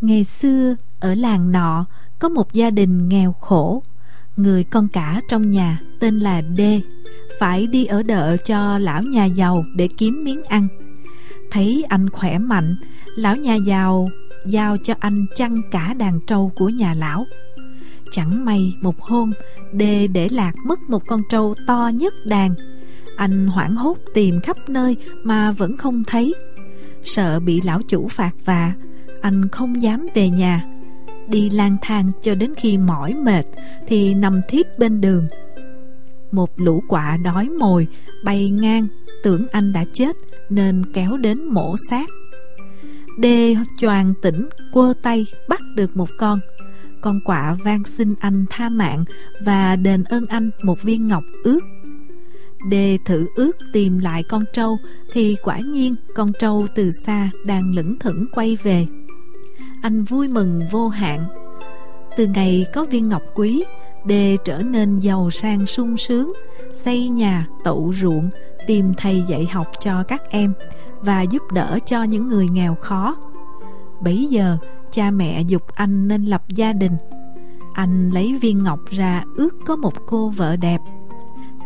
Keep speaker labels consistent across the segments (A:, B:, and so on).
A: Ngày xưa, ở làng nọ, có một gia đình nghèo khổ. Người con cả trong nhà tên là Đê, Phải đi ở đợ cho lão nhà giàu để kiếm miếng ăn. Thấy anh khỏe mạnh, Lão nhà giàu giao cho anh chăn cả đàn trâu của nhà lão. Chẳng may một hôm, Đê để lạc mất một con trâu to nhất đàn. Anh hoảng hốt tìm khắp nơi mà vẫn không thấy. Sợ bị lão chủ phạt vạ anh không dám về nhà. Đi lang thang cho đến khi mỏi mệt Thì nằm thiếp bên đường. Một lũ quạ đói mồi, Bay ngang, Tưởng anh đã chết Nên kéo đến mổ xác. Đê choàng tỉnh, Quơ tay, bắt được một con. Con quạ van xin anh tha mạng Và đền ơn anh một viên ngọc ướt Đê thử ước tìm lại con trâu Thì quả nhiên con trâu từ xa đang lững thững quay về. Anh vui mừng vô hạn. Từ ngày có viên ngọc quý Đê trở nên giàu sang sung sướng Xây nhà, tậu ruộng Tìm thầy dạy học cho các em Và giúp đỡ cho những người nghèo khó. Bấy giờ cha mẹ dục anh nên lập gia đình. Anh lấy viên ngọc ra ước có một cô vợ đẹp.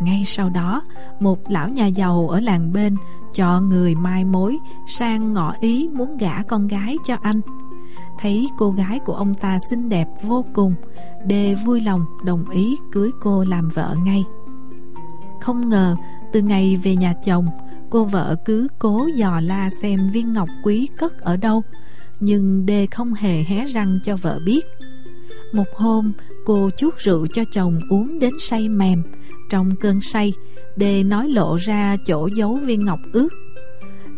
A: Ngay sau đó, một lão nhà giàu ở làng bên cho người mai mối sang ngỏ ý muốn gả con gái cho anh. Thấy cô gái của ông ta xinh đẹp vô cùng, Đê vui lòng đồng ý cưới cô làm vợ ngay. Không ngờ, từ ngày về nhà chồng, cô vợ cứ cố dò la xem viên ngọc quý cất ở đâu, nhưng Đê không hề hé răng cho vợ biết. Một hôm, cô chuốt rượu cho chồng uống đến say mềm, trong cơn say Đề nói lộ ra chỗ giấu viên ngọc ướt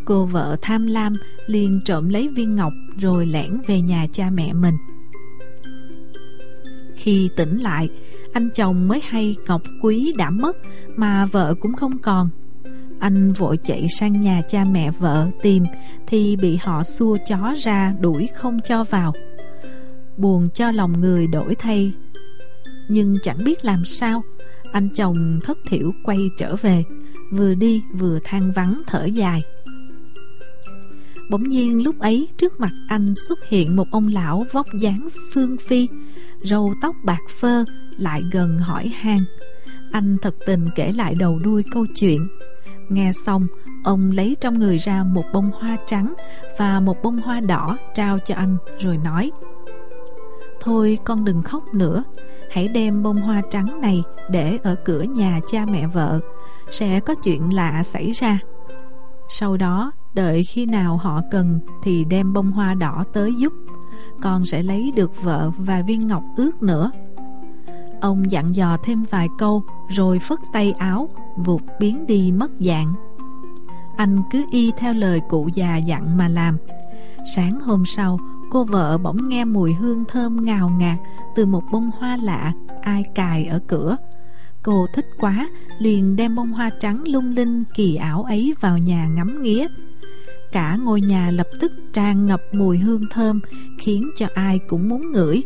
A: Cô vợ tham lam liền trộm lấy viên ngọc Rồi lẻn về nhà cha mẹ mình. Khi tỉnh lại, Anh chồng mới hay ngọc quý đã mất Mà vợ cũng không còn. Anh vội chạy sang nhà cha mẹ vợ tìm Thì bị họ xua chó ra đuổi không cho vào. Buồn cho lòng người đổi thay. Nhưng chẳng biết làm sao, anh chồng thất thiểu quay trở về, Vừa đi vừa than vắng thở dài. Bỗng nhiên lúc ấy, trước mặt anh xuất hiện một ông lão vóc dáng phương phi, Râu tóc bạc phơ, lại gần hỏi han. Anh thật tình kể lại đầu đuôi câu chuyện. Nghe xong, Ông lấy trong người ra một bông hoa trắng Và một bông hoa đỏ trao cho anh, Rồi nói, Thôi con đừng khóc nữa. Hãy đem bông hoa trắng này để ở cửa nhà cha mẹ vợ. Sẽ có chuyện lạ xảy ra. Sau đó đợi khi nào họ cần thì đem bông hoa đỏ tới giúp con sẽ lấy được vợ và viên ngọc ước nữa ông dặn dò thêm vài câu rồi phất tay áo vụt biến đi mất dạng anh cứ y theo lời cụ già dặn mà làm sáng hôm sau cô vợ bỗng nghe mùi hương thơm ngào ngạt từ một bông hoa lạ ai cài ở cửa. Cô thích quá, liền đem bông hoa trắng lung linh kỳ ảo ấy vào nhà ngắm nghía. Cả ngôi nhà lập tức tràn ngập mùi hương thơm, khiến cho ai cũng muốn ngửi.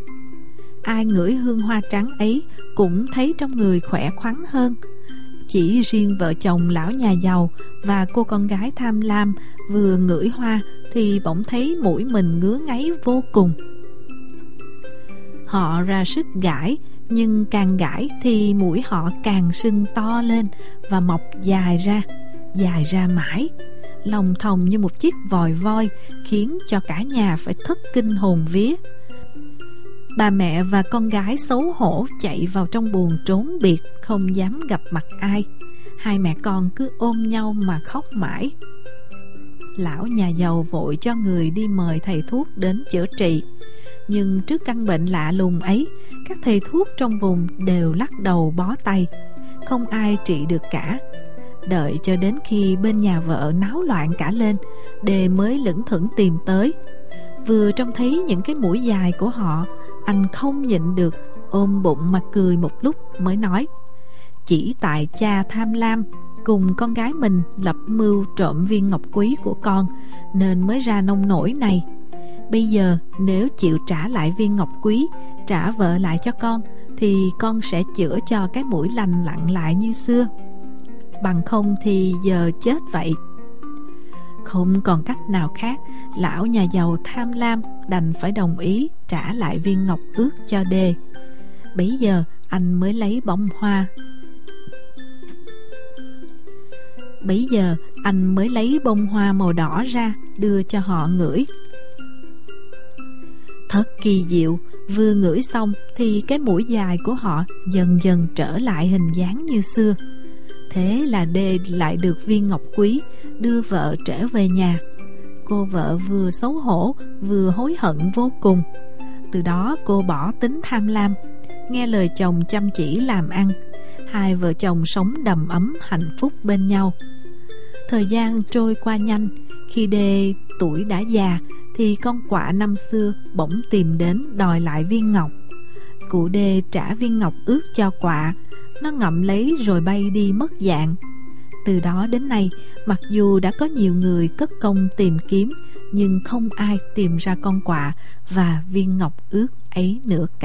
A: Ai ngửi hương hoa trắng ấy cũng thấy trong người khỏe khoắn hơn. Chỉ riêng vợ chồng lão nhà giàu và cô con gái tham lam vừa ngửi hoa thì bỗng thấy mũi mình ngứa ngáy vô cùng. Họ ra sức gãi, nhưng càng gãi thì mũi họ càng sưng to lên và mọc dài ra, dài ra mãi. Lòng thòng như một chiếc vòi voi, khiến cho cả nhà phải thất kinh hồn vía. Bà mẹ và con gái xấu hổ chạy vào trong buồng trốn biệt, không dám gặp mặt ai. Hai mẹ con cứ ôm nhau mà khóc mãi. Lão nhà giàu vội cho người đi mời thầy thuốc đến chữa trị Nhưng trước căn bệnh lạ lùng ấy, Các thầy thuốc trong vùng đều lắc đầu bó tay Không ai trị được cả Đợi cho đến khi bên nhà vợ náo loạn cả lên Đề mới lững thững tìm tới Vừa trông thấy những cái mũi dài của họ Anh không nhịn được Ôm bụng mà cười một lúc mới nói Chỉ tại cha tham lam cùng con gái mình lập mưu trộm viên ngọc quý của con nên mới ra nông nổi này. Bây giờ nếu chịu trả lại viên ngọc quý, trả vợ lại cho con thì con sẽ chữa cho cái mũi lành lặn lại như xưa. Bằng không thì giờ chết vậy. Không còn cách nào khác, Lão nhà giàu tham lam Đành phải đồng ý trả lại viên ngọc ước cho đê. Bấy giờ, anh mới lấy bông hoa. Bấy giờ, anh mới lấy bông hoa màu đỏ ra, Đưa cho họ ngửi. Thật kỳ diệu, Vừa ngửi xong Thì cái mũi dài của họ Dần dần trở lại hình dáng như xưa. Thế là Đê lại được viên ngọc quý Đưa vợ trở về nhà. Cô vợ vừa xấu hổ, Vừa hối hận vô cùng. Từ đó cô bỏ tính tham lam, Nghe lời chồng chăm chỉ làm ăn. Hai vợ chồng sống đầm ấm, hạnh phúc bên nhau. Thời gian trôi qua nhanh, Khi Đê tuổi đã già Thì con quạ năm xưa bỗng tìm đến đòi lại viên ngọc. Cụ Đê trả viên ngọc ước cho quạ. Nó ngậm lấy rồi bay đi mất dạng. Từ đó đến nay, Mặc dù đã có nhiều người cất công tìm kiếm, Nhưng không ai tìm ra con quạ Và viên ngọc ước ấy nữa cả.